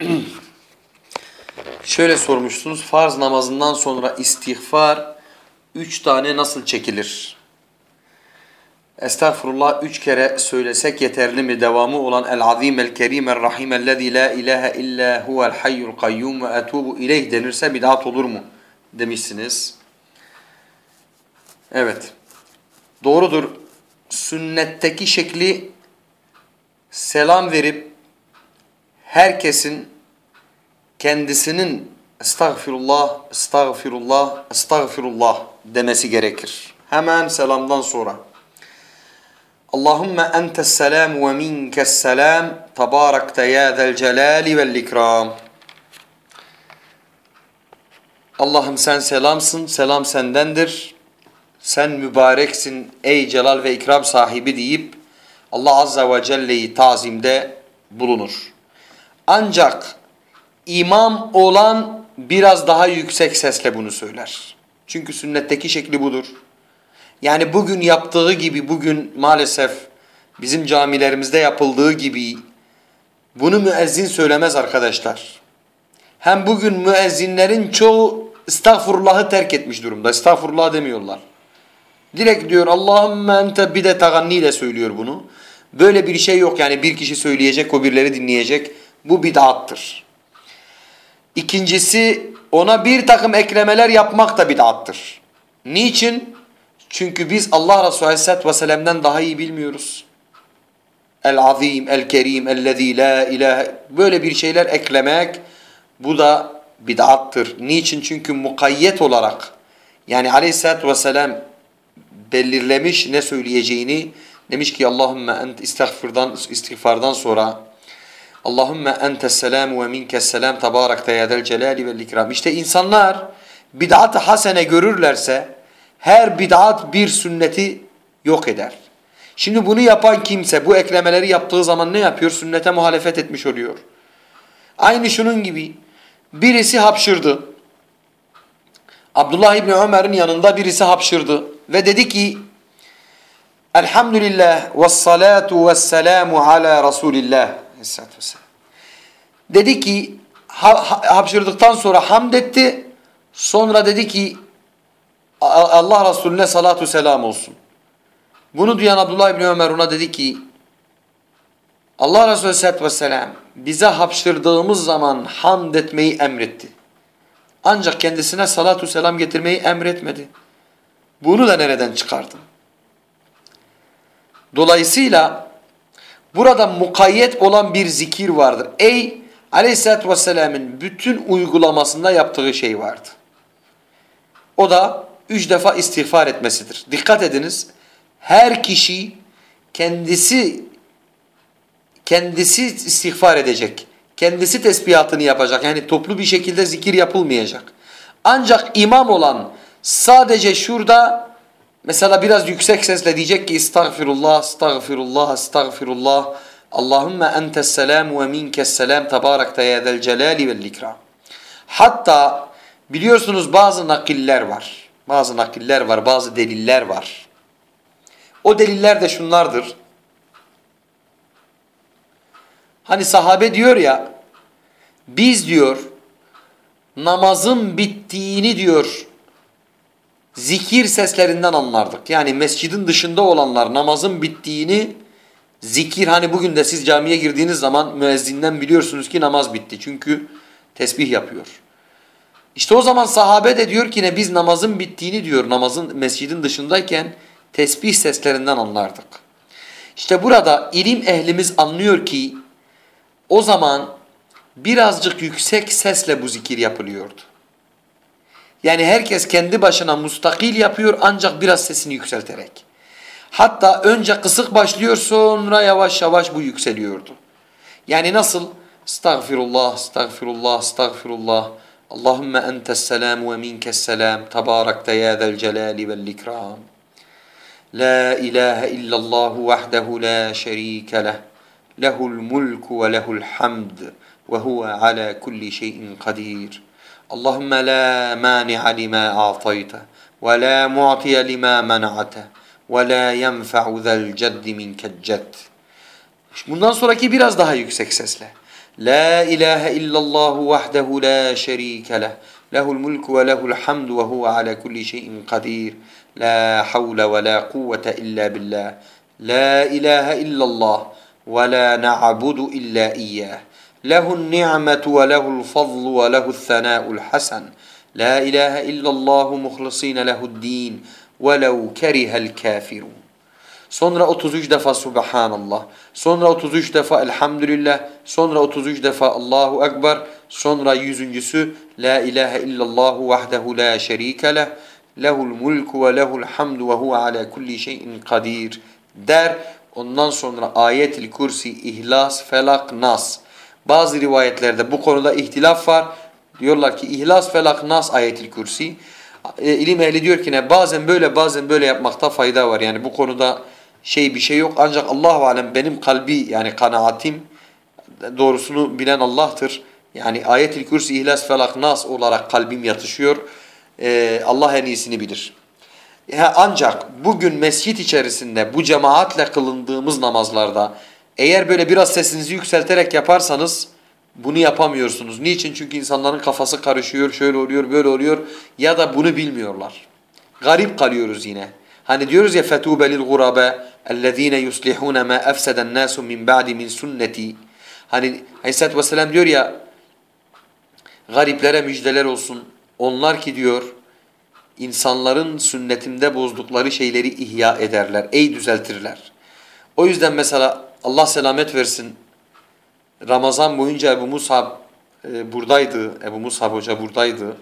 Şöyle sormuşsunuz. Farz namazından sonra istiğfar üç tane nasıl çekilir? Estağfurullah üç kere söylesek yeterli mi? Devamı olan El-Azim El-Kerim El-Rahim El-Lezi La ilahe illa huvel hayyul kayyum ve etubu ileyh denirse bid'at olur mu? Demişsiniz. Evet. Doğrudur. Sünnetteki şekli selam verip herkesin kendisinin estağfirullah, estağfirullah, estağfirullah demesi gerekir. Hemen selamdan sonra. Allahümme entes selam ve minkes selam tebarekte ya zel celali vel ikram. Allah'ım sen selamsın, selam sendendir. Sen mübareksin ey celal ve ikram sahibi deyip Allah Azza ve Celle'yi tazimde bulunur. Ancak imam olan biraz daha yüksek sesle bunu söyler. Çünkü sünnetteki şekli budur. Yani bugün yaptığı gibi bugün maalesef bizim camilerimizde yapıldığı gibi bunu müezzin söylemez arkadaşlar. Hem bugün müezzinlerin çoğu estağfurullahı terk etmiş durumda. Estağfurullah demiyorlar. Direkt diyor Allahümme ente bir de taganniyle söylüyor bunu. Böyle bir şey yok yani bir kişi söyleyecek o birileri dinleyecek. Bu bid'attır. İkincisi ona bir takım eklemeler yapmak da bid'attır. Niçin? Çünkü biz Allah Resulü Aleyhisselatü Vesselam'dan daha iyi bilmiyoruz. El-Azim, El-Kerim, El-Lezî la ilahe böyle bir şeyler eklemek bu da bid'attır. Niçin? Çünkü mukayyet olarak yani Aleyhisselatü Vesselam belirlemiş ne söyleyeceğini demiş ki Allahümme ent istiğfardan, istiğfardan sonra Allahümme entes selam ve minkes selam tebarekte yedel celali vel ikram. İşte insanlar bid'at-ı hasene görürlerse her bid'at bir sünneti yok eder. Şimdi bunu yapan kimse bu eklemeleri yaptığı zaman ne yapıyor? Sünnete muhalefet etmiş oluyor. Aynı şunun gibi birisi hapşırdı. Abdullah İbni Ömer'in yanında birisi hapşırdı ve dedi ki Elhamdülillah ve salatu ve selamu ala Resulillah. Dedi ki hapşırdıktan sonra hamd etti. Sonra dedi ki Allah Resulüne salatu selam olsun. Bunu duyan Abdullah İbni Ömer ona dedi ki Allah Resulü Aleyhisselatü Vesselam bize hapşırdığımız zaman hamd etmeyi emretti. Ancak kendisine salatu selam getirmeyi emretmedi. Bunu da nereden çıkardın? Dolayısıyla burada mukayyet olan bir zikir vardır. Ey Aleyhisselatü Vesselam'ın bütün uygulamasında yaptığı şey vardı. O da üç defa istiğfar etmesidir. Dikkat ediniz. Her kişi kendisi kendisi istiğfar edecek. Kendisi tesbihatını yapacak. Yani toplu bir şekilde zikir yapılmayacak. Ancak imam olan sadece şurada mesela biraz yüksek sesle diyecek ki estağfirullah, estağfirullah, estağfirullah. Allahümme entes selam ve minkes selam tebarekte yedel celali vel ikram. Hatta biliyorsunuz bazı nakiller var. Bazı nakiller var, bazı deliller var. O deliller de şunlardır. Hani sahabe diyor ya, biz diyor namazın bittiğini diyor zikir seslerinden anlardık. Yani mescidin dışında olanlar namazın bittiğini zikir hani bugün de siz camiye girdiğiniz zaman müezzinden biliyorsunuz ki namaz bitti. Çünkü tesbih yapıyor. İşte o zaman sahabe de diyor ki ne biz namazın bittiğini diyor namazın mescidin dışındayken tesbih seslerinden anlardık. İşte burada ilim ehlimiz anlıyor ki o zaman birazcık yüksek sesle bu zikir yapılıyordu. Yani herkes kendi başına mustakil yapıyor ancak biraz sesini yükselterek. Hatta önce kısık başlıyor sonra yavaş yavaş bu yükseliyordu. Yani nasıl? Estağfirullah, estağfirullah, estağfirullah. Allahümme entes selam ve minkes selam. Tebarekte ya zel celali vel ikram. La ilahe illallah vahdehu la şerike leh. Lehul mulku ve lehul hamd. Ve huve ala kulli şeyin kadir. Mani'a lima a'tayte. Ve la mu'tiye lima mena'te. Ve la yenfe'u zel ceddi minkel cedd. Bundan sonraki biraz daha yüksek sesle. La ilahe illallah vahdehu la şerike leh. Lehul mulku ve lehul hamdu ve huve ala kulli şeyin kadir. La havle ve la kuvvete illa billah. La ilahe illallah ve la na'budu illa iyyah. Lehun ni'metu ve lehul fadlu ve lehul thana'ul hasan. La ilahe illallah muhlisina lehu'd-din velev kerihel kafirun. Sonra 33 defa Subhanallah. Sonra 33 defa Elhamdülillah. Sonra 33 defa Allahu Ekber. Sonra yüzüncüsü La ilahe illallah vahdehu la şerike leh. Lehul mulku ve lehul hamdu ve huve ala kulli şeyin kadir der. Ondan sonra ayetil kursi, ihlas, felak, nas. Bazı rivayetlerde bu konuda ihtilaf var. Diyorlar ki ihlas, felak, nas ayetil kursi. E, ilim ehli diyor ki ne bazen böyle bazen böyle yapmakta fayda var. Yani bu konuda şey bir şey yok ancak Allahu alem benim kalbi yani kanaatim doğrusunu bilen Allah'tır. Yani ayetil kürsi ihlas felak nas olarak kalbim yatışıyor. Ee, Allah en iyisini bilir. Ya ancak bugün mescit içerisinde bu cemaatle kılındığımız namazlarda eğer böyle biraz sesinizi yükselterek yaparsanız bunu yapamıyorsunuz. Niçin? Çünkü insanların kafası karışıyor, şöyle oluyor, böyle oluyor ya da bunu bilmiyorlar. Garip kalıyoruz yine. Hani diyoruz ya lil gurabe ellezine yuslihun ma afseden nasu min ba'di min sunneti. Hani Aleyhisselatü Vesselam diyor ya gariplere müjdeler olsun. Onlar ki diyor insanların sünnetimde bozdukları şeyleri ihya ederler, ey düzeltirler. O yüzden mesela Allah selamet versin Ramazan boyunca Ebu Musab e, buradaydı, Ebu Musab Hoca buradaydı.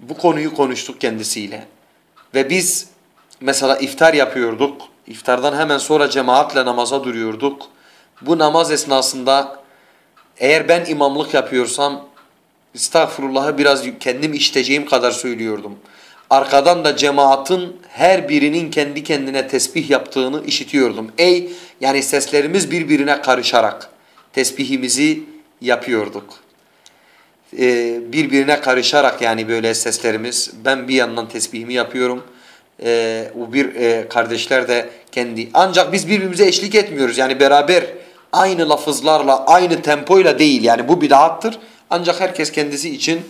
Bu konuyu konuştuk kendisiyle. Ve biz mesela iftar yapıyorduk. İftardan hemen sonra cemaatle namaza duruyorduk. Bu namaz esnasında eğer ben imamlık yapıyorsam estağfurullah'ı biraz kendim işteceğim kadar söylüyordum. Arkadan da cemaatin her birinin kendi kendine tesbih yaptığını işitiyordum. Ey yani seslerimiz birbirine karışarak tesbihimizi yapıyorduk. Ee, birbirine karışarak yani böyle seslerimiz ben bir yandan tesbihimi yapıyorum e, o bir e, kardeşler de kendi. Ancak biz birbirimize eşlik etmiyoruz. Yani beraber aynı lafızlarla, aynı tempoyla değil. Yani bu bid'attır. Ancak herkes kendisi için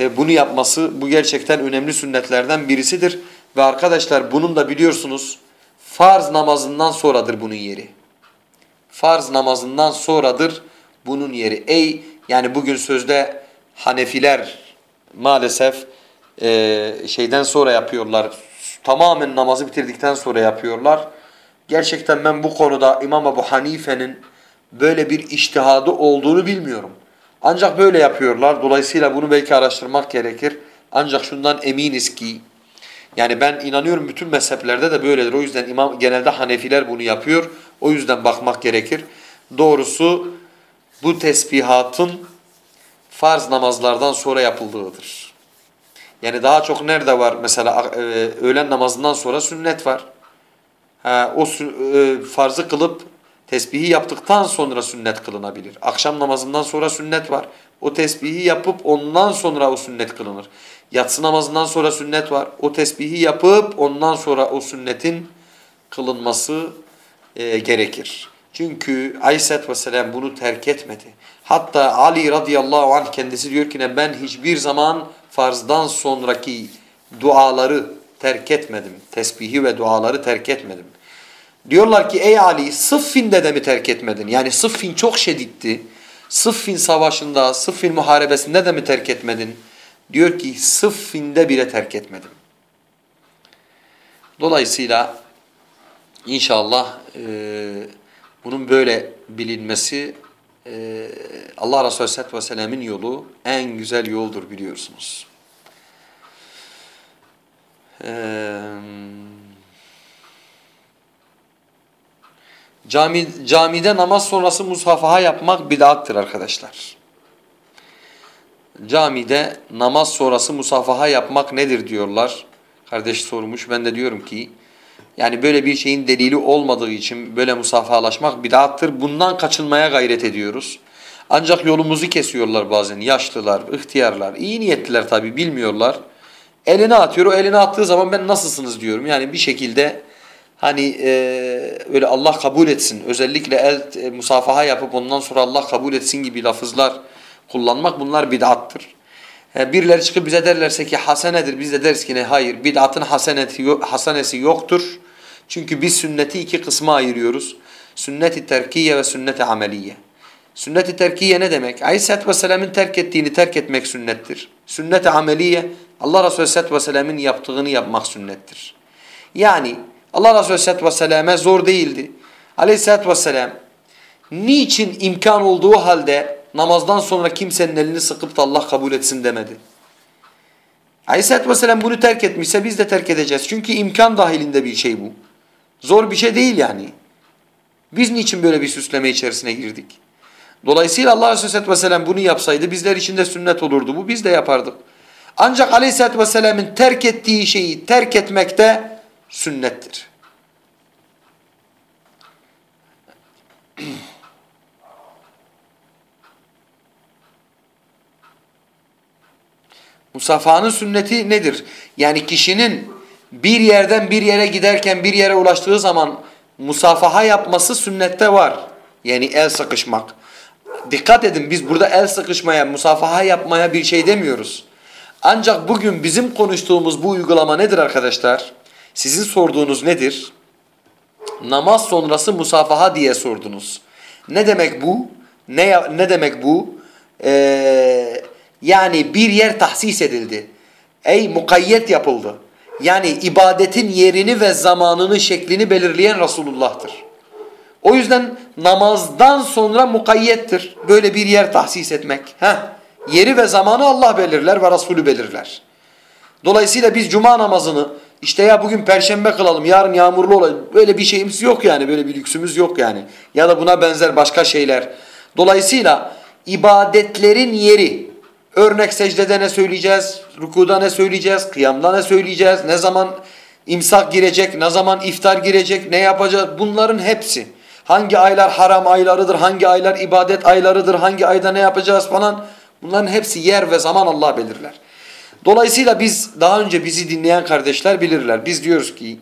e, bunu yapması bu gerçekten önemli sünnetlerden birisidir. Ve arkadaşlar bunun da biliyorsunuz farz namazından sonradır bunun yeri. Farz namazından sonradır bunun yeri. Ey yani bugün sözde Hanefiler maalesef e, şeyden sonra yapıyorlar tamamen namazı bitirdikten sonra yapıyorlar. Gerçekten ben bu konuda İmam Ebu Hanife'nin böyle bir iştihadı olduğunu bilmiyorum. Ancak böyle yapıyorlar. Dolayısıyla bunu belki araştırmak gerekir. Ancak şundan eminiz ki yani ben inanıyorum bütün mezheplerde de böyledir. O yüzden imam genelde Hanefiler bunu yapıyor. O yüzden bakmak gerekir. Doğrusu bu tesbihatın farz namazlardan sonra yapıldığıdır. Yani daha çok nerede var mesela e, öğlen namazından sonra sünnet var. Ha, o e, farzı kılıp tesbihi yaptıktan sonra sünnet kılınabilir. Akşam namazından sonra sünnet var. O tesbihi yapıp ondan sonra o sünnet kılınır. Yatsı namazından sonra sünnet var. O tesbihi yapıp ondan sonra o sünnetin kılınması e, gerekir. Çünkü Aleyhisselatü Vesselam bunu terk etmedi. Hatta Ali radıyallahu anh kendisi diyor ki ben hiçbir zaman farzdan sonraki duaları terk etmedim. Tesbihi ve duaları terk etmedim. Diyorlar ki ey Ali Sıffin'de de mi terk etmedin? Yani Sıffin çok şeditti. Sıffin savaşında, Sıffin muharebesinde de mi terk etmedin? Diyor ki Sıffin'de bile terk etmedim. Dolayısıyla inşallah e, bunun böyle bilinmesi e, Allah Resulü Aleyhisselatü Vesselam'ın yolu en güzel yoldur biliyorsunuz. Ee, cami, camide namaz sonrası musafaha yapmak bid'attır arkadaşlar. Camide namaz sonrası musafaha yapmak nedir diyorlar. Kardeş sormuş ben de diyorum ki yani böyle bir şeyin delili olmadığı için böyle musafahalaşmak bid'attır. Bundan kaçınmaya gayret ediyoruz. Ancak yolumuzu kesiyorlar bazen yaşlılar, ihtiyarlar, iyi niyetliler tabi bilmiyorlar. Eline atıyor, o eline attığı zaman ben nasılsınız diyorum. Yani bir şekilde hani e, öyle Allah kabul etsin özellikle el e, musafaha yapıp ondan sonra Allah kabul etsin gibi lafızlar kullanmak bunlar bid'attır. E, birileri çıkıp bize derlerse ki hasenedir biz de deriz ki ne hayır bid'atın haseneti, hasenesi yoktur. Çünkü biz sünneti iki kısma ayırıyoruz. Sünnet-i terkiye ve sünnet-i ameliye. Sünnet-i terkiye ne demek? Aleyhisselatü Vesselam'ın terk ettiğini terk etmek sünnettir. Sünnet-i ameliye Allah Resulü Aleyhisselatü Vesselam'ın yaptığını yapmak sünnettir. Yani Allah Resulü Aleyhisselatü Vesselam'a zor değildi. Aleyhisselatü Vesselam niçin imkan olduğu halde namazdan sonra kimsenin elini sıkıp da Allah kabul etsin demedi. Aleyhisselatü Vesselam bunu terk etmişse biz de terk edeceğiz. Çünkü imkan dahilinde bir şey bu. Zor bir şey değil yani. Biz niçin böyle bir süsleme içerisine girdik? Dolayısıyla Allah Aleyhisselatü Vesselam bunu yapsaydı bizler için de sünnet olurdu. Bu biz de yapardık. Ancak Aleyhisselatü Vesselam'ın terk ettiği şeyi terk etmek de sünnettir. Musafahanın sünneti nedir? Yani kişinin bir yerden bir yere giderken bir yere ulaştığı zaman musafaha yapması sünnette var. Yani el sıkışmak. Dikkat edin biz burada el sıkışmaya, musafaha yapmaya bir şey demiyoruz. Ancak bugün bizim konuştuğumuz bu uygulama nedir arkadaşlar? Sizin sorduğunuz nedir? Namaz sonrası musafaha diye sordunuz. Ne demek bu? Ne, ne demek bu? Ee, yani bir yer tahsis edildi. Ey mukayyet yapıldı. Yani ibadetin yerini ve zamanını, şeklini belirleyen Resulullah'tır. O yüzden namazdan sonra mukayyettir. Böyle bir yer tahsis etmek. Heh. Yeri ve zamanı Allah belirler ve Resulü belirler. Dolayısıyla biz cuma namazını işte ya bugün perşembe kılalım, yarın yağmurlu olalım. Böyle bir şeyimiz yok yani, böyle bir lüksümüz yok yani. Ya da buna benzer başka şeyler. Dolayısıyla ibadetlerin yeri, örnek secdede ne söyleyeceğiz, rükuda ne söyleyeceğiz, kıyamda ne söyleyeceğiz, ne zaman imsak girecek, ne zaman iftar girecek, ne yapacağız bunların hepsi. Hangi aylar haram aylarıdır, hangi aylar ibadet aylarıdır, hangi ayda ne yapacağız falan. Bunların hepsi yer ve zaman Allah belirler. Dolayısıyla biz daha önce bizi dinleyen kardeşler bilirler. Biz diyoruz ki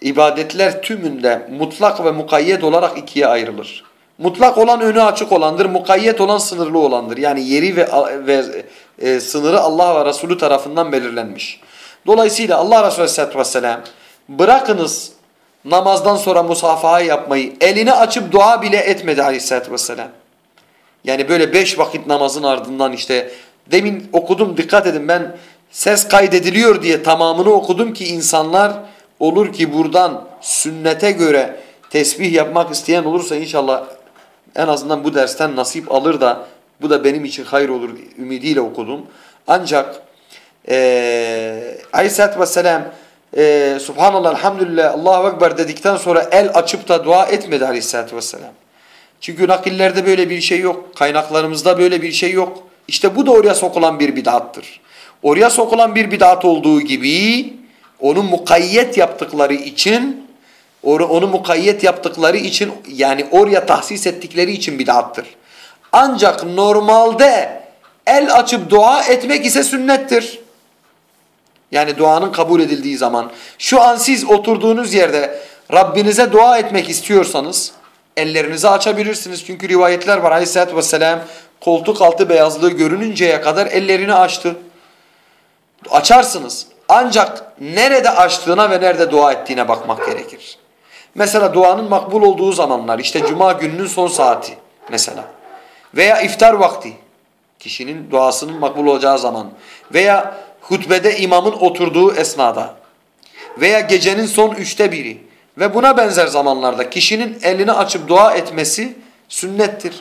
ibadetler tümünde mutlak ve mukayyet olarak ikiye ayrılır. Mutlak olan önü açık olandır, mukayyet olan sınırlı olandır. Yani yeri ve, ve e, sınırı Allah ve Resulü tarafından belirlenmiş. Dolayısıyla Allah Resulü Aleyhisselatü Vesselam bırakınız namazdan sonra musafaha yapmayı elini açıp dua bile etmedi Aleyhisselatü Vesselam. Yani böyle beş vakit namazın ardından işte demin okudum dikkat edin ben ses kaydediliyor diye tamamını okudum ki insanlar olur ki buradan sünnete göre tesbih yapmak isteyen olursa inşallah en azından bu dersten nasip alır da bu da benim için hayır olur ümidiyle okudum. Ancak e, Aleyhisselatü Vesselam e, Subhanallah, Elhamdülillah, Allahu Ekber dedikten sonra el açıp da dua etmedi Aleyhisselatü Vesselam. Çünkü nakillerde böyle bir şey yok. Kaynaklarımızda böyle bir şey yok. İşte bu da oraya sokulan bir bid'attır. Oraya sokulan bir bid'at olduğu gibi onu mukayyet yaptıkları için onu mukayyet yaptıkları için yani oraya tahsis ettikleri için bid'attır. Ancak normalde el açıp dua etmek ise sünnettir. Yani duanın kabul edildiği zaman. Şu an siz oturduğunuz yerde Rabbinize dua etmek istiyorsanız ellerinizi açabilirsiniz. Çünkü rivayetler var aleyhissalatü vesselam koltuk altı beyazlığı görününceye kadar ellerini açtı. Açarsınız. Ancak nerede açtığına ve nerede dua ettiğine bakmak gerekir. Mesela duanın makbul olduğu zamanlar işte cuma gününün son saati mesela. Veya iftar vakti kişinin duasının makbul olacağı zaman. Veya hutbede imamın oturduğu esnada. Veya gecenin son üçte biri. Ve buna benzer zamanlarda kişinin elini açıp dua etmesi sünnettir.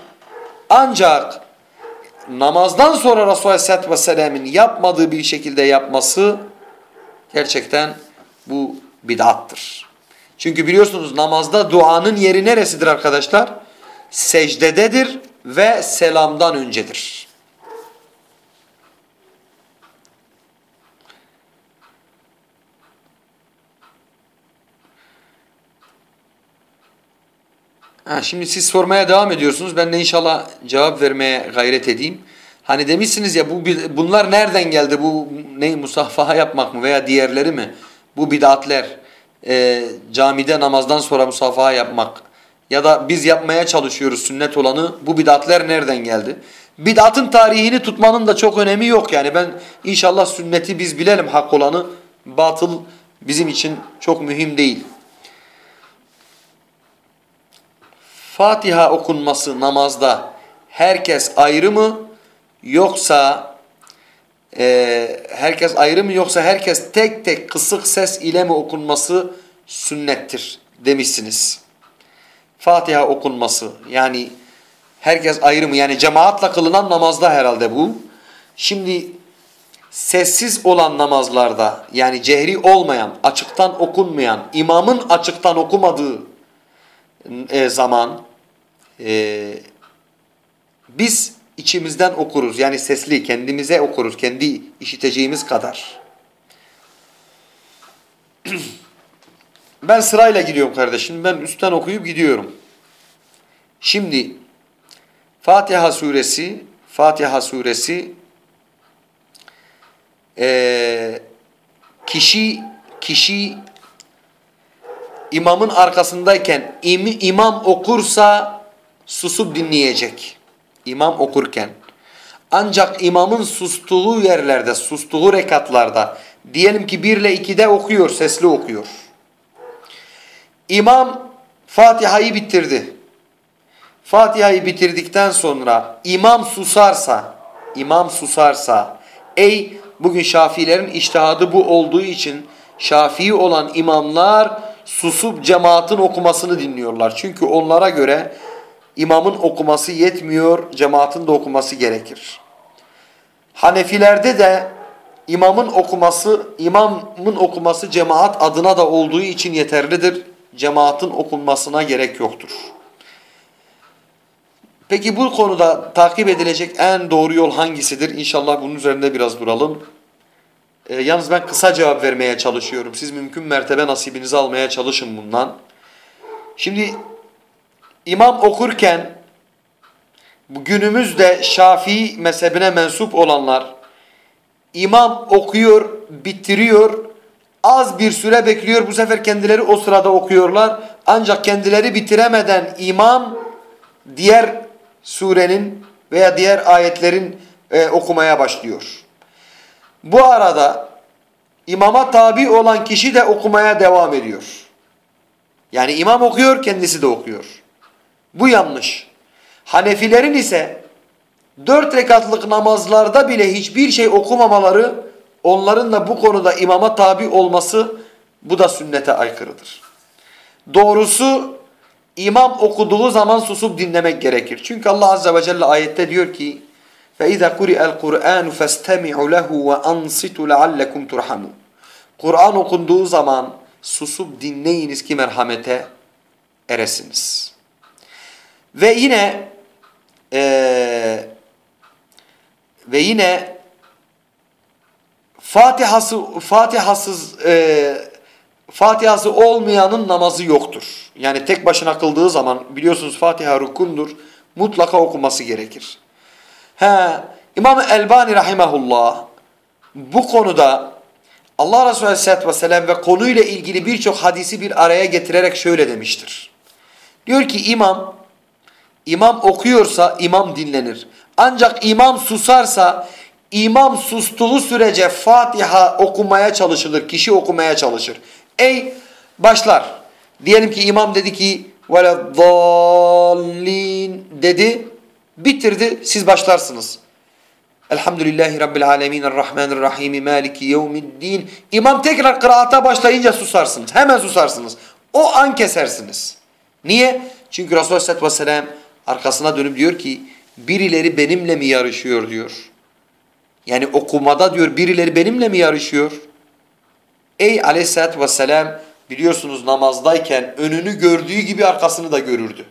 Ancak namazdan sonra Resulullah Aleyhisselatü Vesselam'ın yapmadığı bir şekilde yapması gerçekten bu bid'attır. Çünkü biliyorsunuz namazda duanın yeri neresidir arkadaşlar? Secdededir ve selamdan öncedir. Ha, şimdi siz sormaya devam ediyorsunuz. Ben de inşallah cevap vermeye gayret edeyim. Hani demişsiniz ya bu bunlar nereden geldi? Bu ne musafaha yapmak mı veya diğerleri mi? Bu bid'atler. e, camide namazdan sonra musafaha yapmak ya da biz yapmaya çalışıyoruz sünnet olanı bu bid'atler nereden geldi? Bid'atın tarihini tutmanın da çok önemi yok yani ben inşallah sünneti biz bilelim hak olanı batıl bizim için çok mühim değil. Fatiha okunması namazda herkes ayrı mı yoksa e, herkes ayrı mı yoksa herkes tek tek kısık ses ile mi okunması sünnettir demişsiniz. Fatiha okunması yani herkes ayrı mı yani cemaatle kılınan namazda herhalde bu. Şimdi sessiz olan namazlarda yani cehri olmayan, açıktan okunmayan, imamın açıktan okumadığı e, zaman e, biz içimizden okuruz. Yani sesli kendimize okuruz. Kendi işiteceğimiz kadar. ben sırayla gidiyorum kardeşim. Ben üstten okuyup gidiyorum. Şimdi Fatiha suresi Fatiha suresi e, kişi kişi imamın arkasındayken im, imam okursa susup dinleyecek. İmam okurken. Ancak imamın sustuğu yerlerde, sustuğu rekatlarda diyelim ki 1 ile 2'de okuyor, sesli okuyor. İmam Fatiha'yı bitirdi. Fatiha'yı bitirdikten sonra imam susarsa, imam susarsa, ey bugün Şafiilerin iştihadı bu olduğu için Şafii olan imamlar susup cemaatin okumasını dinliyorlar. Çünkü onlara göre imamın okuması yetmiyor, cemaatin de okuması gerekir. Hanefilerde de imamın okuması, imamın okuması cemaat adına da olduğu için yeterlidir. Cemaatin okunmasına gerek yoktur. Peki bu konuda takip edilecek en doğru yol hangisidir? İnşallah bunun üzerinde biraz duralım. Ee, yalnız ben kısa cevap vermeye çalışıyorum. Siz mümkün mertebe nasibinizi almaya çalışın bundan. Şimdi imam okurken günümüzde Şafii mezhebine mensup olanlar imam okuyor, bitiriyor, az bir süre bekliyor. Bu sefer kendileri o sırada okuyorlar. Ancak kendileri bitiremeden imam diğer surenin veya diğer ayetlerin e, okumaya başlıyor. Bu arada imama tabi olan kişi de okumaya devam ediyor. Yani imam okuyor, kendisi de okuyor. Bu yanlış. Hanefilerin ise dört rekatlık namazlarda bile hiçbir şey okumamaları, onların da bu konuda imama tabi olması bu da sünnete aykırıdır. Doğrusu imam okuduğu zaman susup dinlemek gerekir. Çünkü Allah Azze ve Celle ayette diyor ki فَاِذَا قُرِئَ الْقُرْآنُ فَاسْتَمِعُوا لَهُ وَاَنْصِتُوا لَعَلَّكُمْ تُرْحَمُونَ Kur'an okunduğu zaman susup dinleyiniz ki merhamete eresiniz. Ve yine e, ve yine Fatihası Fatihasız e, Fatihası olmayanın namazı yoktur. Yani tek başına kıldığı zaman biliyorsunuz Fatiha rukundur. Mutlaka okuması gerekir. He, İmam Elbani rahimahullah bu konuda Allah Resulü Aleyhisselatü Vesselam ve konuyla ilgili birçok hadisi bir araya getirerek şöyle demiştir. Diyor ki imam, imam okuyorsa imam dinlenir. Ancak imam susarsa imam sustuğu sürece Fatiha okumaya çalışılır, kişi okumaya çalışır. Ey başlar. Diyelim ki imam dedi ki وَلَضَّالِّينَ dedi, bitirdi, siz başlarsınız. Elhamdülillahi Rabbil alemin, Errahmanirrahim, Maliki yevmiddin. İmam tekrar kıraata başlayınca susarsınız. Hemen susarsınız. O an kesersiniz. Niye? Çünkü Resulullah Aleyhisselatü Vesselam arkasına dönüp diyor ki birileri benimle mi yarışıyor diyor. Yani okumada diyor birileri benimle mi yarışıyor? Ey Aleyhisselatü Vesselam biliyorsunuz namazdayken önünü gördüğü gibi arkasını da görürdü.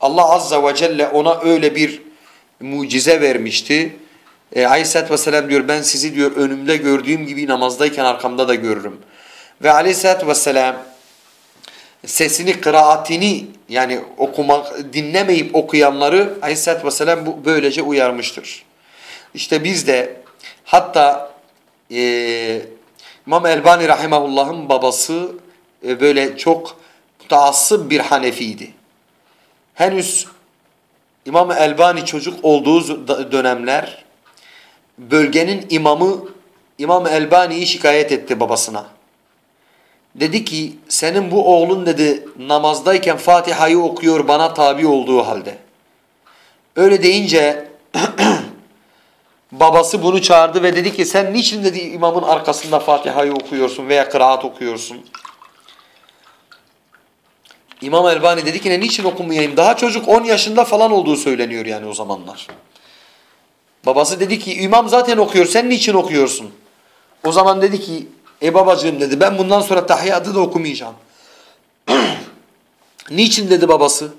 Allah Azza ve Celle ona öyle bir mucize vermişti. E, Aleyhisselatü Vesselam diyor ben sizi diyor önümde gördüğüm gibi namazdayken arkamda da görürüm. Ve Aleyhisselatü Vesselam sesini, kıraatini yani okumak, dinlemeyip okuyanları Aleyhisselatü Vesselam bu, böylece uyarmıştır. İşte biz de hatta e, İmam Elbani Rahimahullah'ın babası e, böyle çok taassıp bir Hanefiydi. Henüz İmam Elbani çocuk olduğu dönemler bölgenin imamı İmam Elbani'yi şikayet etti babasına. Dedi ki senin bu oğlun dedi namazdayken Fatiha'yı okuyor bana tabi olduğu halde. Öyle deyince babası bunu çağırdı ve dedi ki sen niçin dedi imamın arkasında Fatiha'yı okuyorsun veya kıraat okuyorsun. İmam Elbani dedi ki ne niçin okumayayım daha çocuk 10 yaşında falan olduğu söyleniyor yani o zamanlar. Babası dedi ki imam zaten okuyor sen niçin okuyorsun? O zaman dedi ki e babacığım dedi ben bundan sonra tahiyyatı da okumayacağım. niçin dedi babası?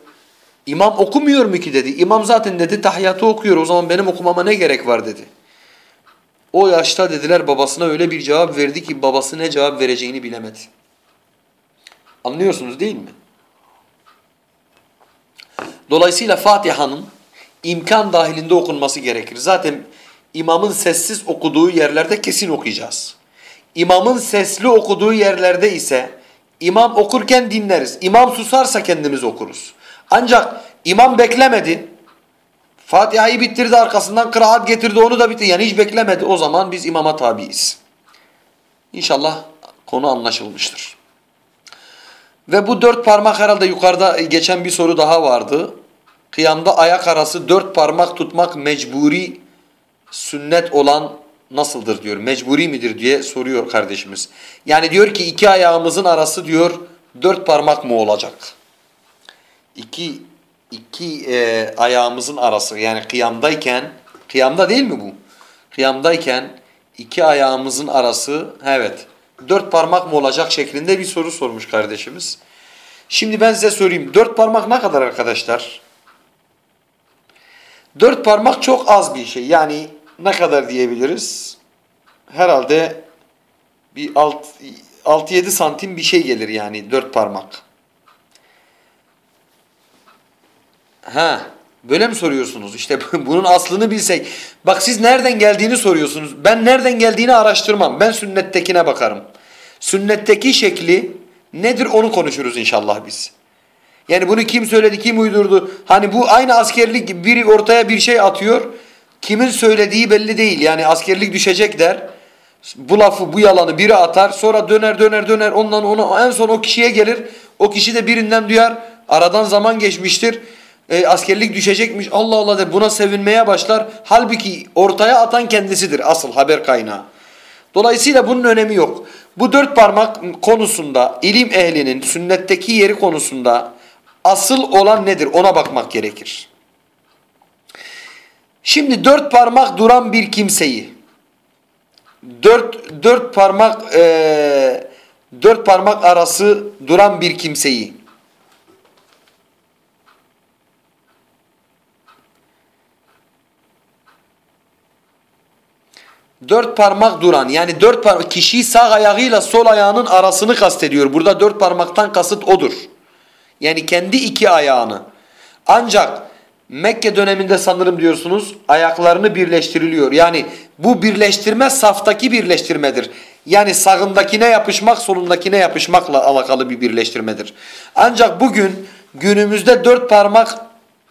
İmam okumuyor mu ki dedi. İmam zaten dedi tahiyyatı okuyor o zaman benim okumama ne gerek var dedi. O yaşta dediler babasına öyle bir cevap verdi ki babası ne cevap vereceğini bilemedi. Anlıyorsunuz değil mi? Dolayısıyla Fatiha'nın imkan dahilinde okunması gerekir. Zaten imamın sessiz okuduğu yerlerde kesin okuyacağız. İmamın sesli okuduğu yerlerde ise imam okurken dinleriz. İmam susarsa kendimiz okuruz. Ancak imam beklemedi. Fatiha'yı bitirdi arkasından kıraat getirdi onu da bitti. Yani hiç beklemedi o zaman biz imama tabiiz. İnşallah konu anlaşılmıştır. Ve bu dört parmak herhalde yukarıda geçen bir soru daha vardı. Kıyamda ayak arası dört parmak tutmak mecburi sünnet olan nasıldır diyor. Mecburi midir diye soruyor kardeşimiz. Yani diyor ki iki ayağımızın arası diyor dört parmak mı olacak? İki, iki e, ayağımızın arası yani kıyamdayken, kıyamda değil mi bu? Kıyamdayken iki ayağımızın arası evet dört parmak mı olacak şeklinde bir soru sormuş kardeşimiz. Şimdi ben size söyleyeyim. Dört parmak ne kadar arkadaşlar? Dört parmak çok az bir şey. Yani ne kadar diyebiliriz? Herhalde bir 6-7 santim bir şey gelir yani dört parmak. Ha, böyle mi soruyorsunuz? İşte bunun aslını bilsek. Bak siz nereden geldiğini soruyorsunuz. Ben nereden geldiğini araştırmam. Ben sünnettekine bakarım. Sünnetteki şekli nedir onu konuşuruz inşallah biz. Yani bunu kim söyledi, kim uydurdu? Hani bu aynı askerlik gibi biri ortaya bir şey atıyor. Kimin söylediği belli değil. Yani askerlik düşecek der. Bu lafı, bu yalanı biri atar. Sonra döner döner döner. Ondan ona en son o kişiye gelir. O kişi de birinden duyar. Aradan zaman geçmiştir. E, askerlik düşecekmiş. Allah Allah der. Buna sevinmeye başlar. Halbuki ortaya atan kendisidir asıl haber kaynağı. Dolayısıyla bunun önemi yok. Bu dört parmak konusunda ilim ehlinin sünnetteki yeri konusunda asıl olan nedir ona bakmak gerekir. Şimdi dört parmak duran bir kimseyi dört, dört parmak e, dört parmak arası duran bir kimseyi dört parmak duran yani dört parmak kişi sağ ayağıyla sol ayağının arasını kastediyor. Burada dört parmaktan kasıt odur. Yani kendi iki ayağını. Ancak Mekke döneminde sanırım diyorsunuz ayaklarını birleştiriliyor. Yani bu birleştirme saftaki birleştirmedir. Yani sağındakine yapışmak solundakine yapışmakla alakalı bir birleştirmedir. Ancak bugün günümüzde dört parmak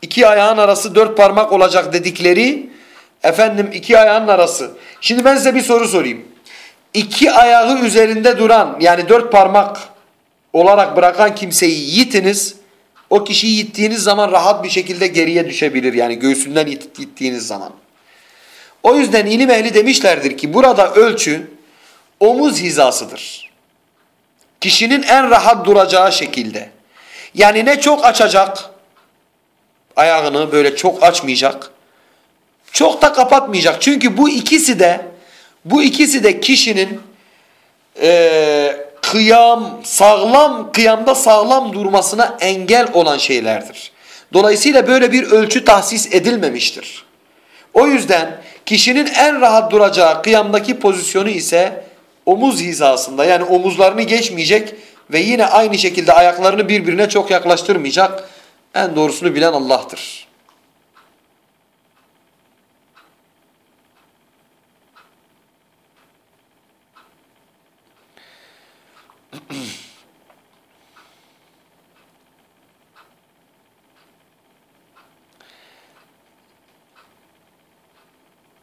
iki ayağın arası dört parmak olacak dedikleri efendim iki ayağın arası. Şimdi ben size bir soru sorayım. İki ayağı üzerinde duran yani dört parmak olarak bırakan kimseyi yitiniz. O kişiyi yittiğiniz zaman rahat bir şekilde geriye düşebilir. Yani göğsünden yittiğiniz zaman. O yüzden ilim ehli demişlerdir ki burada ölçü omuz hizasıdır. Kişinin en rahat duracağı şekilde. Yani ne çok açacak ayağını böyle çok açmayacak. Çok da kapatmayacak. Çünkü bu ikisi de bu ikisi de kişinin e, kıyam, sağlam, kıyamda sağlam durmasına engel olan şeylerdir. Dolayısıyla böyle bir ölçü tahsis edilmemiştir. O yüzden kişinin en rahat duracağı kıyamdaki pozisyonu ise omuz hizasında yani omuzlarını geçmeyecek ve yine aynı şekilde ayaklarını birbirine çok yaklaştırmayacak. En doğrusunu bilen Allah'tır.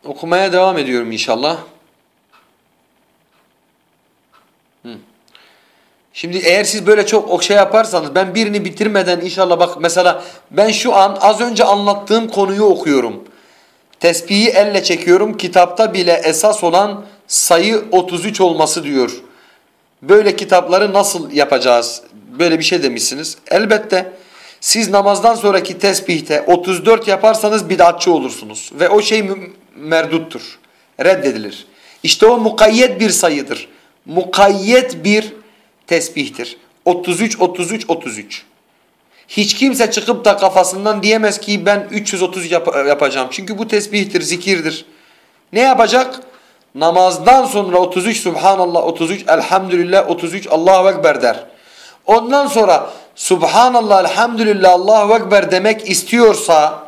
Okumaya devam ediyorum inşallah. Şimdi eğer siz böyle çok o şey yaparsanız ben birini bitirmeden inşallah bak mesela ben şu an az önce anlattığım konuyu okuyorum. Tesbihi elle çekiyorum. Kitapta bile esas olan sayı 33 olması diyor. Böyle kitapları nasıl yapacağız? Böyle bir şey demişsiniz. Elbette siz namazdan sonraki tesbihte 34 yaparsanız bid'atçı olursunuz. Ve o şey merduttur. Reddedilir. İşte o mukayyet bir sayıdır. Mukayyet bir tesbihtir. 33, 33, 33. Hiç kimse çıkıp da kafasından diyemez ki ben 330 yap yapacağım. Çünkü bu tesbihtir, zikirdir. Ne yapacak? Namazdan sonra 33 Subhanallah, 33 Elhamdülillah, 33 Allahu Ekber der. Ondan sonra Subhanallah, Elhamdülillah, Allahu Ekber demek istiyorsa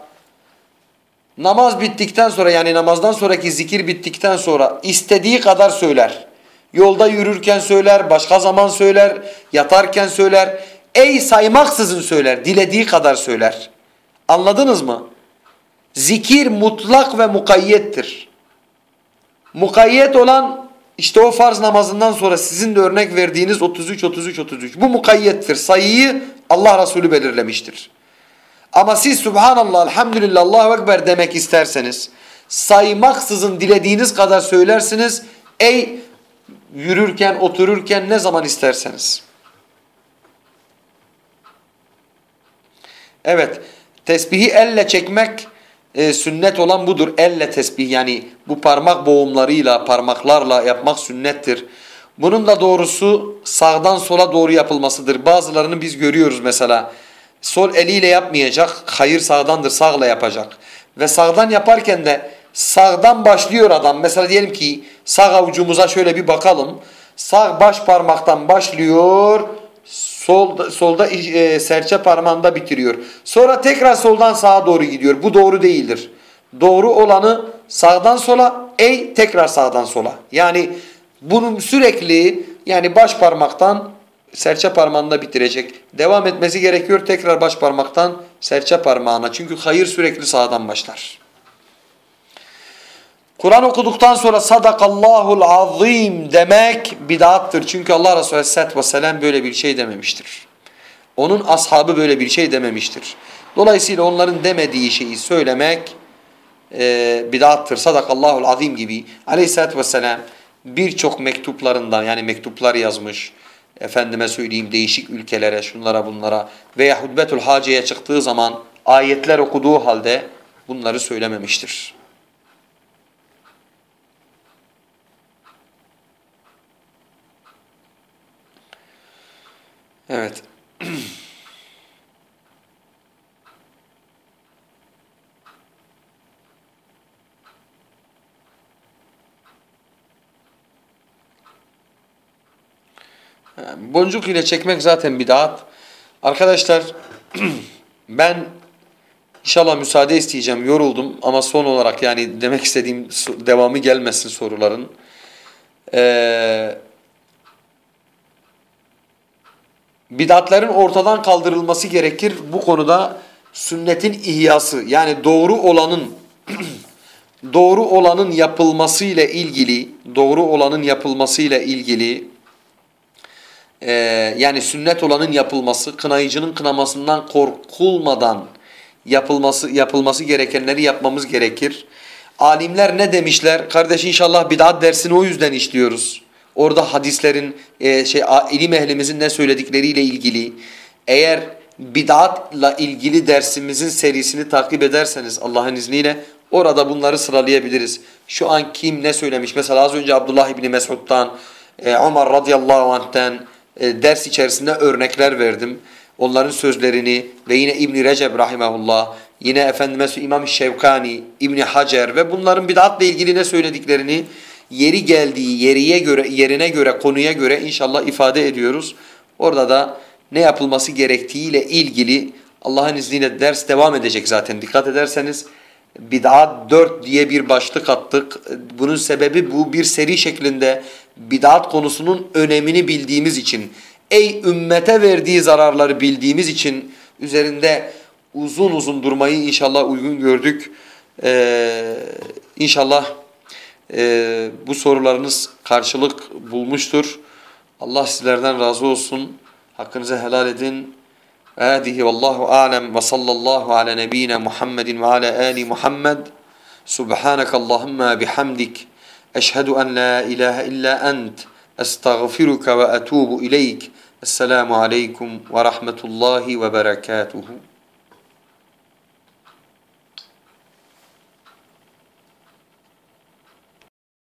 namaz bittikten sonra yani namazdan sonraki zikir bittikten sonra istediği kadar söyler. Yolda yürürken söyler, başka zaman söyler, yatarken söyler. Ey saymaksızın söyler, dilediği kadar söyler. Anladınız mı? Zikir mutlak ve mukayyettir. Mukayyet olan işte o farz namazından sonra sizin de örnek verdiğiniz 33 33 33. Bu mukayyettir. Sayıyı Allah Resulü belirlemiştir. Ama siz Subhanallah, Elhamdülillah, Allahu Ekber demek isterseniz saymaksızın dilediğiniz kadar söylersiniz. Ey yürürken, otururken ne zaman isterseniz. Evet, tesbihi elle çekmek e, sünnet olan budur. Elle tesbih yani bu parmak boğumlarıyla, parmaklarla yapmak sünnettir. Bunun da doğrusu sağdan sola doğru yapılmasıdır. Bazılarını biz görüyoruz mesela. Sol eliyle yapmayacak, hayır sağdandır, sağla yapacak. Ve sağdan yaparken de sağdan başlıyor adam. Mesela diyelim ki sağ avucumuza şöyle bir bakalım. Sağ baş parmaktan başlıyor. Sol, solda e, serçe parmağında bitiriyor. Sonra tekrar soldan sağa doğru gidiyor. Bu doğru değildir. Doğru olanı sağdan sola, ey tekrar sağdan sola. Yani bunun sürekli yani baş parmaktan serçe parmağında bitirecek. Devam etmesi gerekiyor tekrar baş parmaktan serçe parmağına. Çünkü hayır sürekli sağdan başlar. Kur'an okuduktan sonra sadakallahul azim demek bid'attır. Çünkü Allah Resulü aleyhissalatü vesselam böyle bir şey dememiştir. Onun ashabı böyle bir şey dememiştir. Dolayısıyla onların demediği şeyi söylemek e, bid'attır. Sadakallahul azim gibi aleyhissalatü vesselam birçok mektuplarından yani mektuplar yazmış. Efendime söyleyeyim değişik ülkelere şunlara bunlara veya hutbetul haceye çıktığı zaman ayetler okuduğu halde bunları söylememiştir. Evet. Boncuk ile çekmek zaten bidat. Arkadaşlar ben inşallah müsaade isteyeceğim. Yoruldum ama son olarak yani demek istediğim devamı gelmesin soruların. Ee, bidatların ortadan kaldırılması gerekir. Bu konuda sünnetin ihyası yani doğru olanın doğru olanın yapılması ile ilgili doğru olanın yapılması ile ilgili e, yani sünnet olanın yapılması kınayıcının kınamasından korkulmadan yapılması yapılması gerekenleri yapmamız gerekir. Alimler ne demişler? Kardeş inşallah bidat dersini o yüzden işliyoruz. Orada hadislerin e, şey ilim ehlimizin ne söyledikleriyle ilgili eğer bid'atla ilgili dersimizin serisini takip ederseniz Allah'ın izniyle orada bunları sıralayabiliriz. Şu an kim ne söylemiş? Mesela az önce Abdullah İbni Mesud'dan, e, Ömer radıyallahu anh'ten e, ders içerisinde örnekler verdim. Onların sözlerini ve yine İbn Recep rahimehullah, yine efendime İmam Şevkani, İbn Hacer ve bunların bid'atla ilgili ne söylediklerini yeri geldiği yeriye göre yerine göre konuya göre inşallah ifade ediyoruz. Orada da ne yapılması gerektiğiyle ilgili Allah'ın izniyle ders devam edecek zaten. Dikkat ederseniz bid'at 4 diye bir başlık attık. Bunun sebebi bu bir seri şeklinde bid'at konusunun önemini bildiğimiz için, ey ümmete verdiği zararları bildiğimiz için üzerinde uzun uzun durmayı inşallah uygun gördük. Ee, İnşallah e, bu sorularınız karşılık bulmuştur. Allah sizlerden razı olsun. Hakkınızı helal edin. Adihi vallahu alem ve sallallahu ala nebiyina Muhammedin ve ala ali Muhammed. Subhanakallahumma bihamdik. Eşhedü en la ilahe illa ent. Estağfiruka ve etubu ileyk. Esselamu aleykum ve rahmetullahi ve berekatuhu.